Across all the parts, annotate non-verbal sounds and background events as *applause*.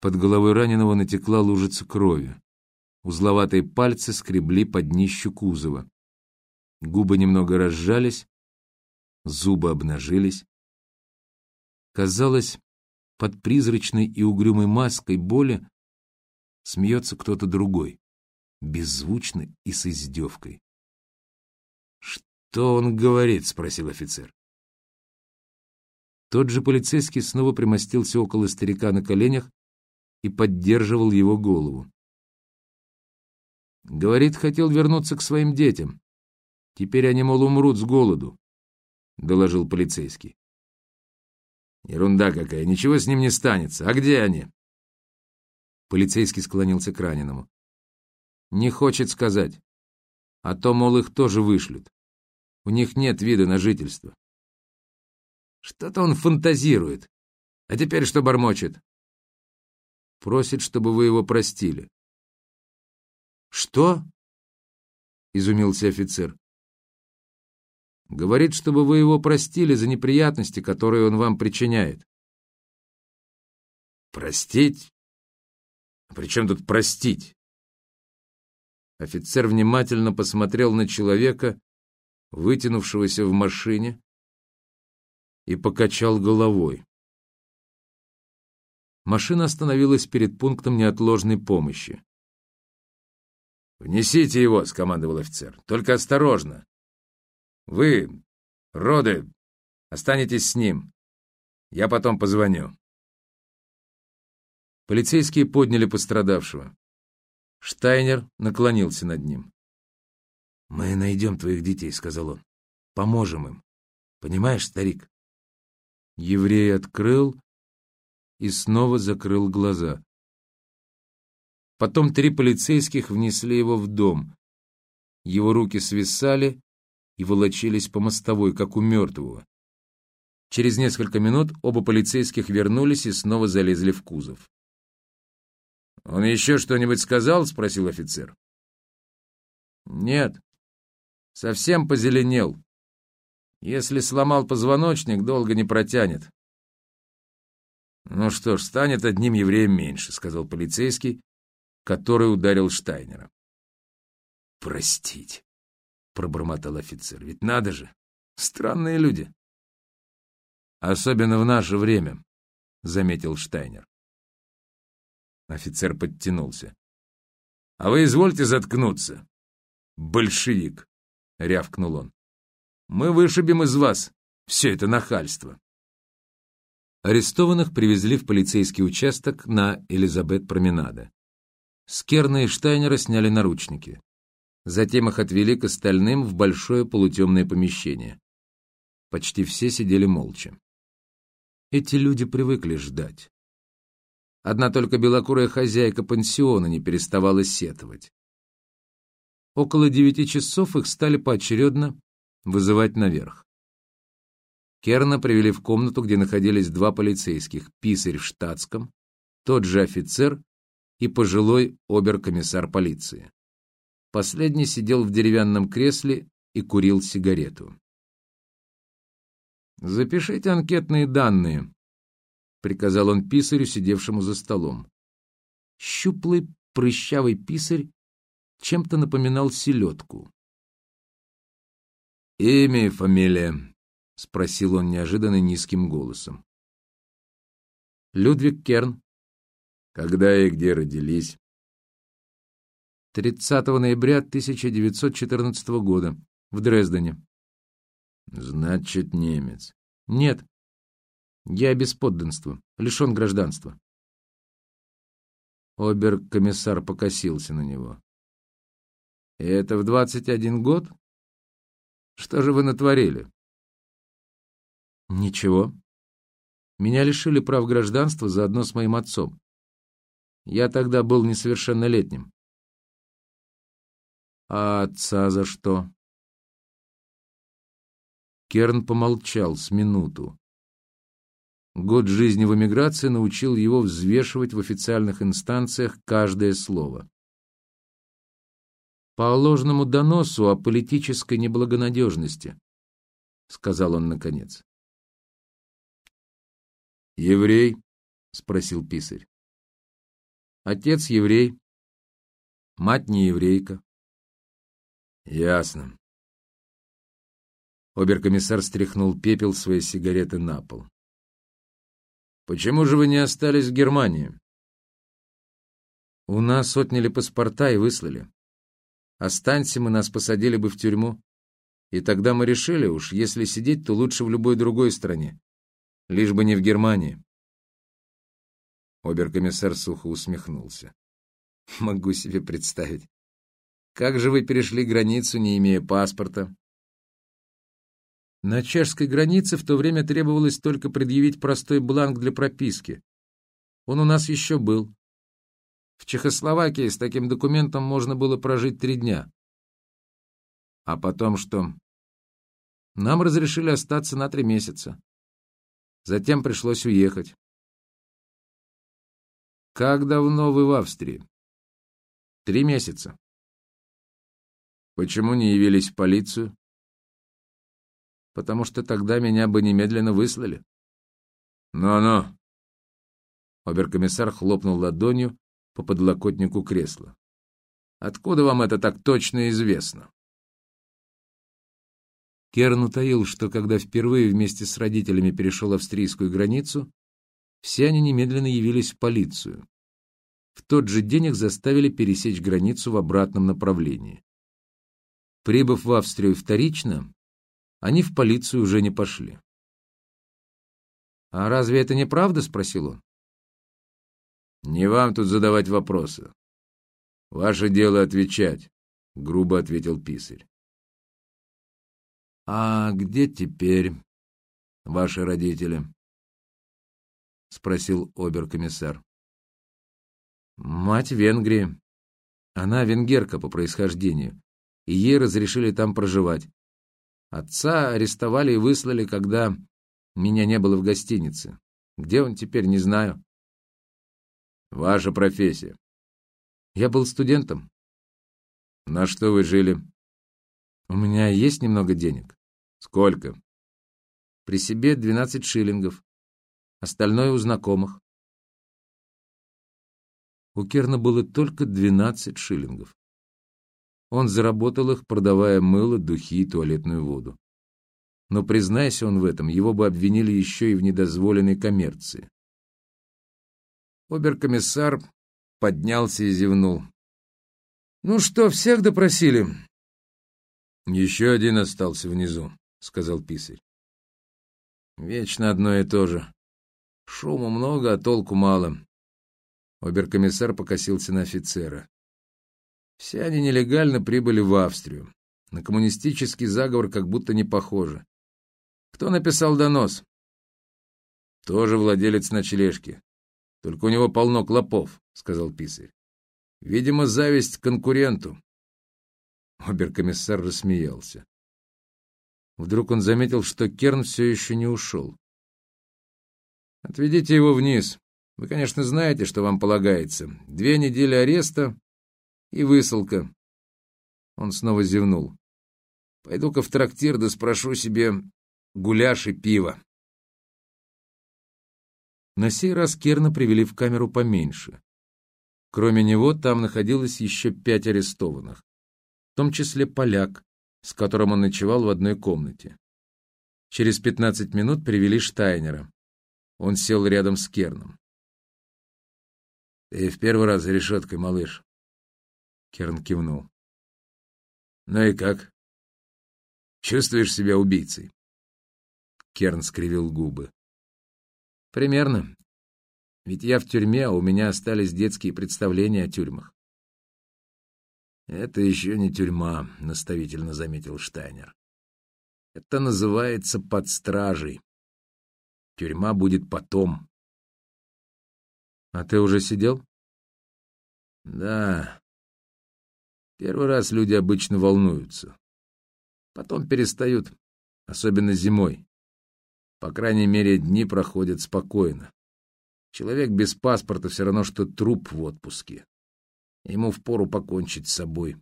Под головой раненого натекла лужица крови. Узловатые пальцы скребли под днищу кузова. Губы немного разжались, зубы обнажились. Казалось, под призрачной и угрюмой маской боли смеется кто-то другой, беззвучно и с издевкой. «Что он говорит?» — спросил офицер. Тот же полицейский снова примостился около старика на коленях и поддерживал его голову. Говорит, хотел вернуться к своим детям. Теперь они, мол, умрут с голоду, — доложил полицейский. Ерунда какая, ничего с ним не станется. А где они? Полицейский склонился к раненому. Не хочет сказать. А то, мол, их тоже вышлют. У них нет вида на жительство. Что-то он фантазирует. А теперь что бормочет? Просит, чтобы вы его простили. Что? Изумился офицер. Говорит, чтобы вы его простили за неприятности, которые он вам причиняет. Простить? При чем тут простить? Офицер внимательно посмотрел на человека, вытянувшегося в машине, и покачал головой. Машина остановилась перед пунктом неотложной помощи. «Внесите его», — скомандовал офицер. «Только осторожно. Вы, роды, останетесь с ним. Я потом позвоню. Полицейские подняли пострадавшего. Штайнер наклонился над ним. «Мы найдем твоих детей», — сказал он. «Поможем им. Понимаешь, старик?» Еврей открыл и снова закрыл глаза. Потом три полицейских внесли его в дом. Его руки свисали, и волочились по мостовой, как у мертвого. Через несколько минут оба полицейских вернулись и снова залезли в кузов. «Он еще что-нибудь сказал?» — спросил офицер. «Нет, совсем позеленел. Если сломал позвоночник, долго не протянет». «Ну что ж, станет одним евреем меньше», — сказал полицейский, который ударил Штайнера. «Простить» пробормотал офицер. Ведь надо же, странные люди. Особенно в наше время, заметил Штайнер. Офицер подтянулся. А вы извольте заткнуться. Большевик, рявкнул он. Мы вышибем из вас все это нахальство. Арестованных привезли в полицейский участок на Элизабет-променада. Скерна и Штайнера сняли наручники. Затем их отвели к остальным в большое полутемное помещение. Почти все сидели молча. Эти люди привыкли ждать. Одна только белокурая хозяйка пансиона не переставала сетовать. Около девяти часов их стали поочередно вызывать наверх. Керна привели в комнату, где находились два полицейских, писарь в штатском, тот же офицер и пожилой оберкомиссар полиции. Последний сидел в деревянном кресле и курил сигарету. «Запишите анкетные данные», — приказал он писарю, сидевшему за столом. Щуплый, прыщавый писарь чем-то напоминал селедку. «Имя и фамилия», — спросил он неожиданно низким голосом. «Людвиг Керн». «Когда и где родились?» 30 ноября 1914 года в Дрездене. Значит, немец. Нет. Я без подданства, лишен гражданства. Обер-комиссар покосился на него. И это в 21 год? Что же вы натворили? Ничего. Меня лишили прав гражданства заодно с моим отцом. Я тогда был несовершеннолетним. А отца за что? Керн помолчал с минуту. Год жизни в эмиграции научил его взвешивать в официальных инстанциях каждое слово. «По ложному доносу о политической неблагонадежности», — сказал он наконец. «Еврей?» — спросил писарь. Отец еврей, мать не еврейка. Ясно. Оберкомиссар стряхнул пепел своей сигареты на пол. Почему же вы не остались в Германии? У нас отняли паспорта и выслали. Останься мы, нас посадили бы в тюрьму. И тогда мы решили уж, если сидеть, то лучше в любой другой стране. Лишь бы не в Германии. Оберкомиссар сухо усмехнулся. *laughs* Могу себе представить. Как же вы перешли границу, не имея паспорта? На чешской границе в то время требовалось только предъявить простой бланк для прописки. Он у нас еще был. В Чехословакии с таким документом можно было прожить три дня. А потом что? Нам разрешили остаться на три месяца. Затем пришлось уехать. Как давно вы в Австрии? Три месяца. Почему не явились в полицию? Потому что тогда меня бы немедленно выслали. Ну-ну. Оберкомиссар хлопнул ладонью по подлокотнику кресла. Откуда вам это так точно известно? Керн утаил, что когда впервые вместе с родителями перешел австрийскую границу, все они немедленно явились в полицию. В тот же день их заставили пересечь границу в обратном направлении. Прибыв в Австрию вторично, они в полицию уже не пошли. «А разве это не правда?» — спросил он. «Не вам тут задавать вопросы. Ваше дело отвечать», — грубо ответил писарь. «А где теперь ваши родители?» — спросил оберкомиссар. «Мать Венгрии. Она венгерка по происхождению, и ей разрешили там проживать. Отца арестовали и выслали, когда меня не было в гостинице. Где он теперь, не знаю». «Ваша профессия?» «Я был студентом». «На что вы жили?» «У меня есть немного денег». Сколько? При себе 12 шиллингов. Остальное у знакомых. У Керна было только 12 шиллингов. Он заработал их, продавая мыло, духи и туалетную воду. Но, признайся он в этом, его бы обвинили еще и в недозволенной коммерции. Оберкомиссар поднялся и зевнул. «Ну что, всех допросили?» «Еще один остался внизу», — сказал писарь. «Вечно одно и то же. Шуму много, а толку мало». Оберкомиссар покосился на офицера. Все они нелегально прибыли в Австрию. На коммунистический заговор как будто не похоже. Кто написал донос? Тоже владелец ночлежки. Только у него полно клопов, сказал писарь. Видимо, зависть к конкуренту. Оберкомиссар рассмеялся. Вдруг он заметил, что Керн все еще не ушел. «Отведите его вниз. Вы, конечно, знаете, что вам полагается. Две недели ареста и высылка». Он снова зевнул. «Пойду-ка в трактир да спрошу себе гуляш и пиво». На сей раз Керна привели в камеру поменьше. Кроме него там находилось еще пять арестованных, в том числе поляк, с которым он ночевал в одной комнате. Через 15 минут привели Штайнера. Он сел рядом с Керном. «Ты в первый раз за решеткой, малыш?» Керн кивнул. «Ну и как? Чувствуешь себя убийцей?» Керн скривил губы. «Примерно. Ведь я в тюрьме, а у меня остались детские представления о тюрьмах. «Это еще не тюрьма», — наставительно заметил Штайнер. «Это называется под стражей. Тюрьма будет потом». «А ты уже сидел?» «Да. Первый раз люди обычно волнуются. Потом перестают, особенно зимой. По крайней мере, дни проходят спокойно. Человек без паспорта все равно, что труп в отпуске. Ему впору покончить с собой.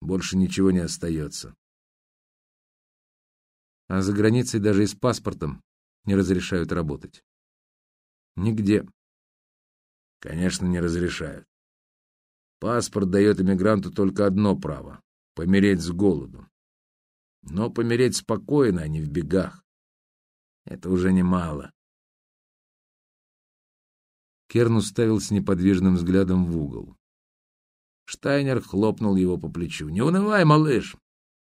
Больше ничего не остается. А за границей даже и с паспортом не разрешают работать. Нигде. Конечно, не разрешают. Паспорт дает иммигранту только одно право — помереть с голоду. Но помереть спокойно, а не в бегах. Это уже немало. Керн уставился неподвижным взглядом в угол. Штайнер хлопнул его по плечу. «Не унывай, малыш!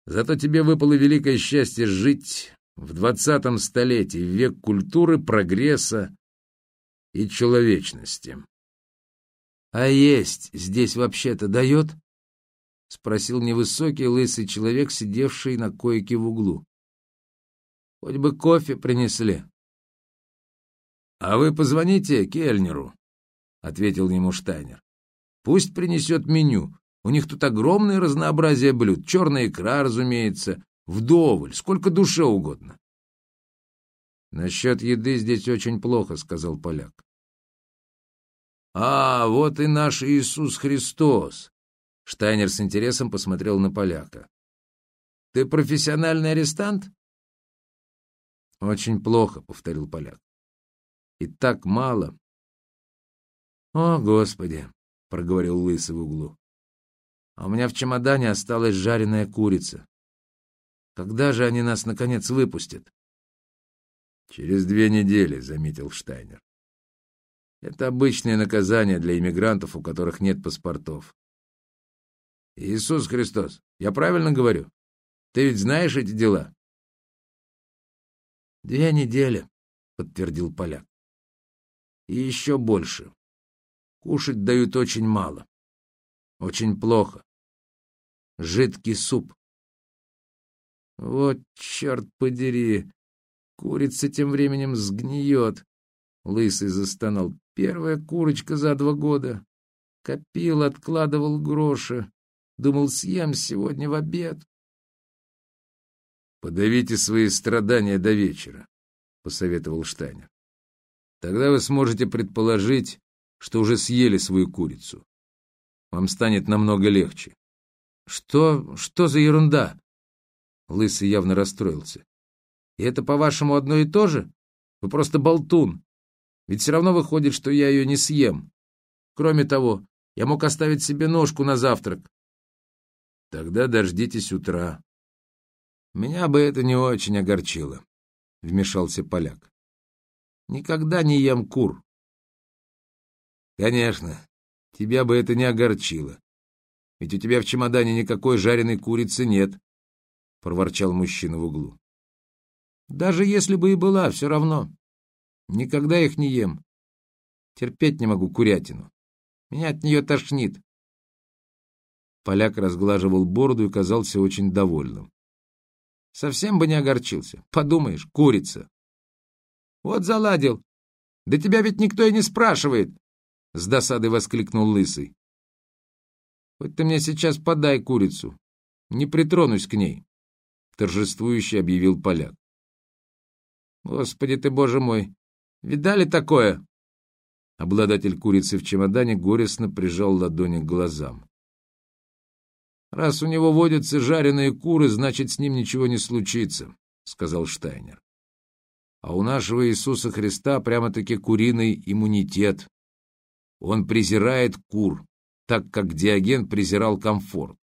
Зато тебе выпало великое счастье жить в двадцатом столетии, в век культуры, прогресса и человечности». «А есть здесь вообще-то дает?» — спросил невысокий лысый человек, сидевший на койке в углу. «Хоть бы кофе принесли». «А вы позвоните Кельнеру», — ответил ему Штайнер. «Пусть принесет меню. У них тут огромное разнообразие блюд. Черная икра, разумеется, вдоволь, сколько душе угодно». «Насчет еды здесь очень плохо», — сказал поляк. «А, вот и наш Иисус Христос!» Штайнер с интересом посмотрел на поляка. «Ты профессиональный арестант?» «Очень плохо», — повторил поляк. «И так мало». «О, Господи!» — проговорил лысый в углу. «А у меня в чемодане осталась жареная курица. Когда же они нас, наконец, выпустят?» «Через две недели», — заметил Штайнер. Это обычное наказание для иммигрантов, у которых нет паспортов. Иисус Христос, я правильно говорю? Ты ведь знаешь эти дела? Две недели, подтвердил поляк. И еще больше. Кушать дают очень мало. Очень плохо. Жидкий суп. Вот черт подери, курица тем временем сгниет. Лысый застонал. Первая курочка за два года. Копил, откладывал гроши. Думал, съем сегодня в обед. «Подавите свои страдания до вечера», — посоветовал Штайнер. «Тогда вы сможете предположить, что уже съели свою курицу. Вам станет намного легче». «Что... что за ерунда?» Лысый явно расстроился. «И это, по-вашему, одно и то же? Вы просто болтун. Ведь все равно выходит, что я ее не съем. Кроме того, я мог оставить себе ножку на завтрак. Тогда дождитесь утра. Меня бы это не очень огорчило, — вмешался поляк. Никогда не ем кур. Конечно, тебя бы это не огорчило. Ведь у тебя в чемодане никакой жареной курицы нет, — проворчал мужчина в углу. Даже если бы и была, все равно. Никогда их не ем. Терпеть не могу курятину. Меня от нее тошнит. Поляк разглаживал бороду и казался очень довольным. Совсем бы не огорчился. Подумаешь, курица. Вот заладил. Да тебя ведь никто и не спрашивает. С досадой воскликнул Лысый. Хоть ты мне сейчас подай курицу. Не притронусь к ней. Торжествующе объявил поляк. Господи ты, боже мой, Видали такое?» Обладатель курицы в чемодане горестно прижал ладони к глазам. «Раз у него водятся жареные куры, значит, с ним ничего не случится», — сказал Штайнер. «А у нашего Иисуса Христа прямо-таки куриный иммунитет. Он презирает кур, так как Диоген презирал комфорт.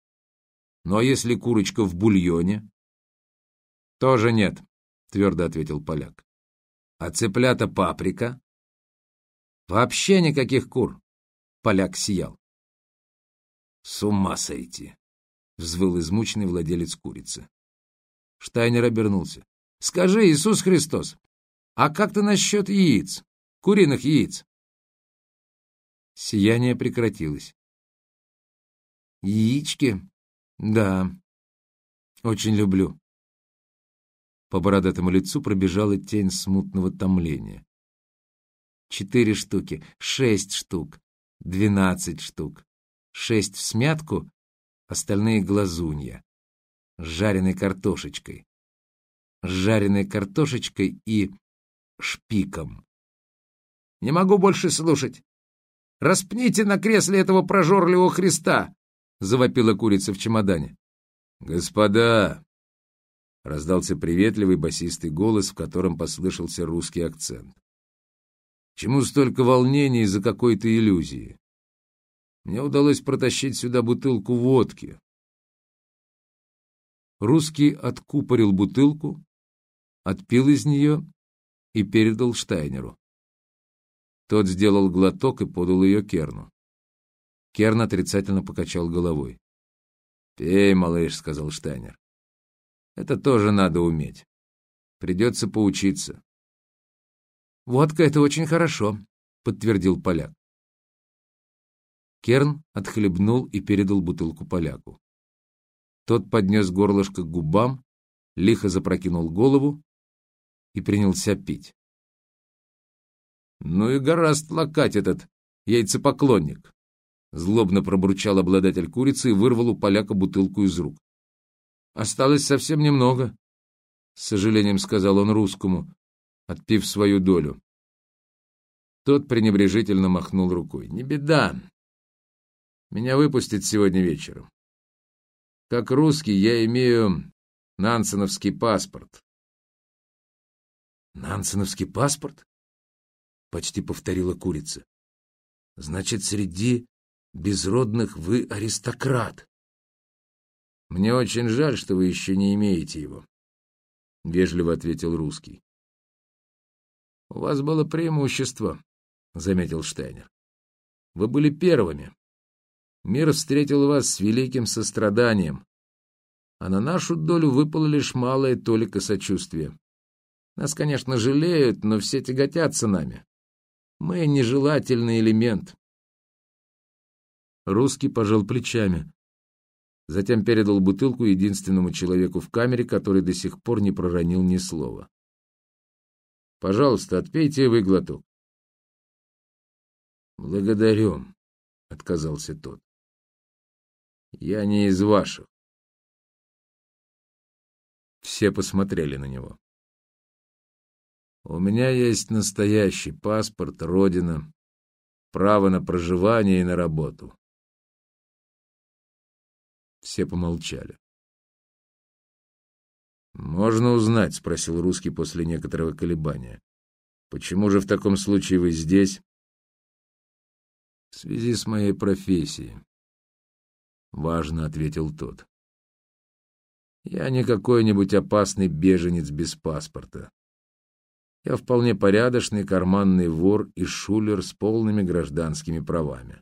Ну а если курочка в бульоне?» «Тоже нет», — твердо ответил поляк. А цыплята паприка? Вообще никаких кур. Поляк сиял. С ума сойти, взвыл измученный владелец курицы. Штайнер обернулся. Скажи, Иисус Христос, а как ты насчет яиц, куриных яиц? Сияние прекратилось. Яички? Да, очень люблю. По бородатому лицу пробежала тень смутного томления. Четыре штуки, шесть штук, двенадцать штук. Шесть в смятку, остальные глазунья. С жареной картошечкой. С жареной картошечкой и шпиком. «Не могу больше слушать! Распните на кресле этого прожорливого Христа!» — завопила курица в чемодане. «Господа!» Раздался приветливый басистый голос, в котором послышался русский акцент. Чему столько волнений из-за какой-то иллюзии? Мне удалось протащить сюда бутылку водки. Русский откупорил бутылку, отпил из нее и передал Штайнеру. Тот сделал глоток и подал ее Керну. Керн отрицательно покачал головой. «Пей, малыш», — сказал Штайнер. «Это тоже надо уметь. Придется поучиться». «Водка — это очень хорошо», — подтвердил поляк. Керн отхлебнул и передал бутылку поляку. Тот поднес горлышко к губам, лихо запрокинул голову и принялся пить. «Ну и гораст лакать этот яйцепоклонник!» Злобно пробурчал обладатель курицы и вырвал у поляка бутылку из рук. «Осталось совсем немного», — с сожалением сказал он русскому, отпив свою долю. Тот пренебрежительно махнул рукой. «Не беда. Меня выпустят сегодня вечером. Как русский я имею нансеновский паспорт». «Нансеновский паспорт?» — почти повторила курица. «Значит, среди безродных вы аристократ». «Мне очень жаль, что вы еще не имеете его», — вежливо ответил русский. «У вас было преимущество», — заметил Штайнер. «Вы были первыми. Мир встретил вас с великим состраданием, а на нашу долю выпало лишь малое толика сочувствия. Нас, конечно, жалеют, но все тяготятся нами. Мы нежелательный элемент. Русский пожал плечами. Затем передал бутылку единственному человеку в камере, который до сих пор не проронил ни слова. «Пожалуйста, отпейте вы глоток». «Благодарю», — отказался тот. «Я не из ваших». Все посмотрели на него. У меня есть настоящий паспорт, родина, право на проживание и на работу. Все помолчали. «Можно узнать?» — спросил русский после некоторого колебания. «Почему же в таком случае вы здесь?» «В связи с моей профессией», — важно ответил тот. «Я не какой-нибудь опасный беженец без паспорта. Я вполне порядочный карманный вор и шулер с полными гражданскими правами.